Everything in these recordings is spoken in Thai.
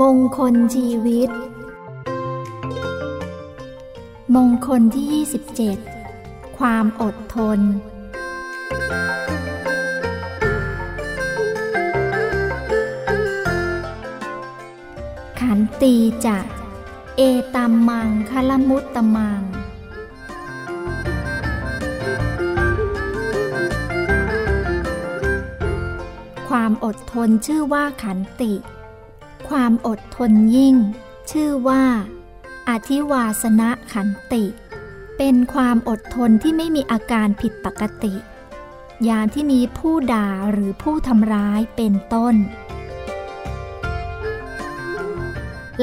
มงคลชีวิต มงคลที่ 27 ความอดทน ขันตีจะเอตัมมังคลมุตตมัง ความอดทนชื่อว่าขันติ ความอดทนยิ่ง ชื่อว่า อธิวาสนะขันติ เป็นความอดทนที่ไม่มีอาการผิดปกติ ยางที่มีผู้ด่าหรือผู้ทำร้ายเป็นต้น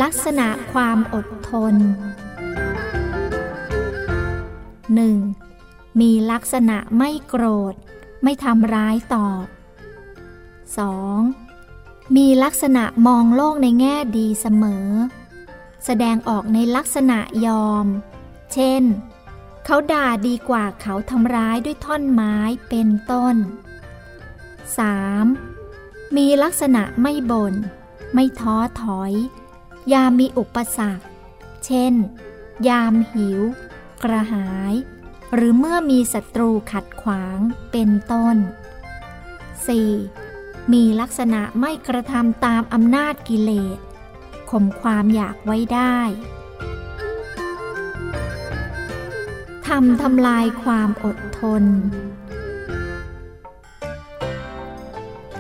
ลักษณะความอดทน 1. มีลักษณะไม่โกรธ ไม่ทำร้ายตอบ 2. มีลักษณะมองโลกในแง่ดีเสมอ แสดงออกในลักษณะยอม เช่น เขาด่าดีกว่าเขาทำร้ายด้วยท่อนไม้เป็นต้น 3. มีลักษณะไม่บน่น ไม่ท้อถอย ยามมีอุปสรรค เช่น ยามหิว กระหาย หรือเมื่อมีศัตรูขัดขวางเป็นต้น 4. มีลักษณะไม่กระทำตามอำนาจกิเลสข่มความอยากไว้ได้ทำทำลายความอดทน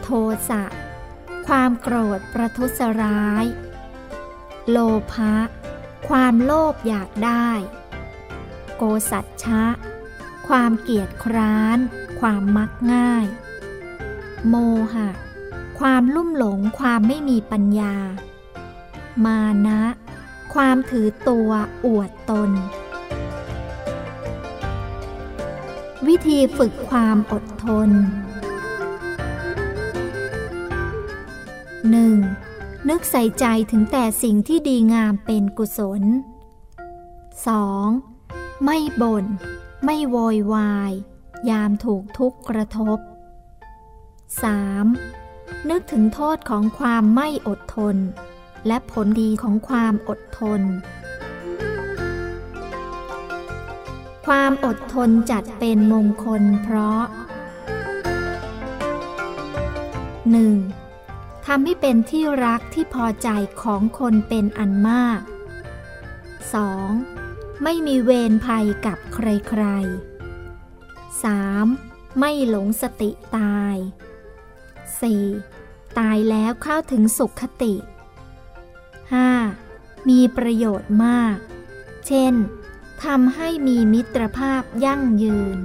โทสะ ความโกรธประทุษร้าย โลภะ ความโลภอยากได้ โกสัจฉะ ความเกียจคร้าน ความมักง่าย โมหะ ความลุ่มหลงความไม่มีปัญญา มานะ ความถือตัวอวดตน วิธีฝึกความอดทน 1. นึกใส่ใจถึงแต่สิ่งที่ดีงามเป็นกุศล 2. ไม่บน่น ไม่โวยวาย ยามถูกทุกข์กระทบ 3. นึกถึงโทษของความไม่อดทน และผลดีของความอดทน ความอดทนจัดเป็นมงคลเพราะ 1. ทำให้เป็นที่รักที่พอใจของคนเป็นอันมาก 2. ไม่มีเวรภัยกับใครๆ 3. ไม่หลงสติตาย 4. ตายแล้วเข้าถึงสุขคติ 5. มีประโยชน์มาก เช่นทำให้มีมิตรภาพยั่งยืน